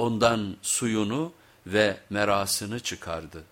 ondan suyunu ve merasını çıkardı.